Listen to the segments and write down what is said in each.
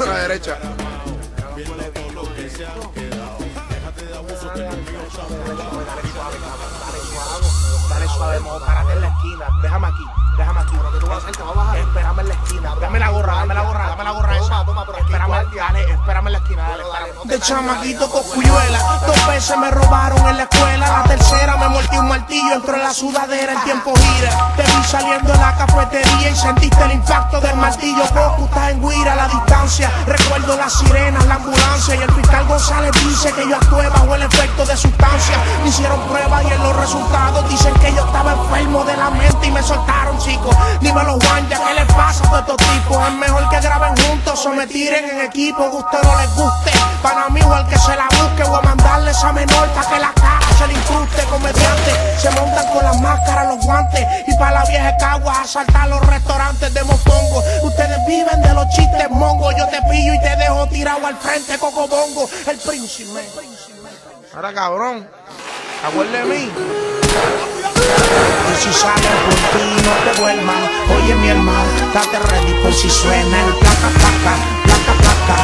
A la derecha. Dale suave, párate en la esquina. Déjame aquí, déjame aquí. ¿Qué tú vas a hacer? Espérame esquina. Dame la gorra, dame la gorra, dame la gorra esa. Espérame, dale, espérame en la esquina, dale, espérame. De chamaquito cocuyuela, dos veces me robaron en la escuela. La tercera me mordí un martillo, entró en la sudadera, el tiempo gira. Te vi saliendo de la cafetería y sentiste el impacto del martillo. Goku está en guira a la distancia. Recuerdo las sirenas, la ambulancia y el fiscal González dice que yo actué bajo el efecto de sustancia. Me hicieron pruebas y en los resultados dicen que yo estaba enfermo de la mente y me soltaron, chicos. Dímelo, Juan, ya que les pasa estos tipos. Es mejor que graben juntos o me tiren en equipo, guste o no les guste. Para mí, igual que se la busque, voy a mandarle esa menor para que la cara se le incruste. Comediante, se montan con las máscaras, los guantes. Y para la vieja caguas, asaltar los restaurantes de Mofongo. Ustedes viven de los chistes mongos. Yo te pillo y te dejo tirado al frente, Coco Bongo. El príncipe. Ahora, cabrón, acuérdate de mí. Oye, mi hermano, date ready por si suena el placa, placa, placa, placa.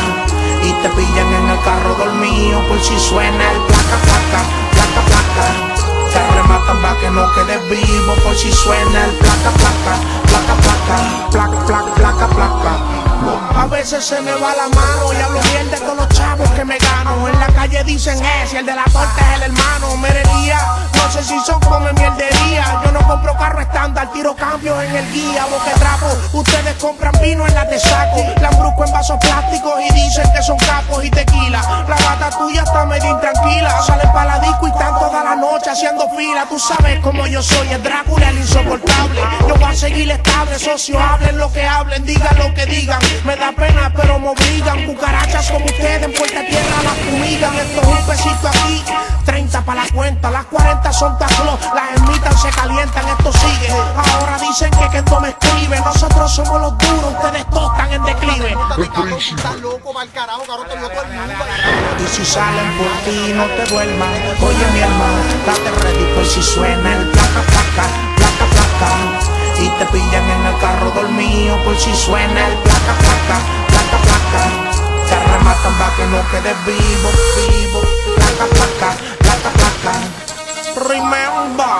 Y te pillan en el carro dormido por si suena el placa, placa, placa, placa. Te rematan para que no quedes vivo por si suena el placa, placa, placa, placa, placa, placa, placa, placa. A veces se me va la mano y hablo bien de todos los chavos que me gano. En la calle dicen ese, el de la torta es el hermano. Merería, no sé si son come mierdería. Yo no compro carro estándar, tiro cambios en el guía. Boque trapo, ustedes compran vino en la de saco. Lambrusco en vasos plásticos y dicen que son capos y tequila. La gata tuya está medio intranquila. Salen para la disco y están toda la noche haciendo fila. Tú sabes cómo yo soy, el Drácula, el insoportable. Yo voy a seguir estable, socio, hablen lo que hablen, digan lo que digan. Me da pena, pero me obligan. Cucarachas como ustedes en Puerta Tierra las fumigan. Esto es un pesito aquí, 30 para la cuenta. Las 40 son taclos, las ermitas se calientan. Esto sigue. Ahora dicen que Kendo me escribe. Nosotros somos los duros, ustedes todos están en declive. Y si salen por ti, no te duermas. Oye, mi hermano, date ready por si suena el placa, placa, placa, placa. Y te pillan en el carro dormido por si suena el placa, placa. Que no vivo, vivo. Placa, placa, placa, placa. Remember.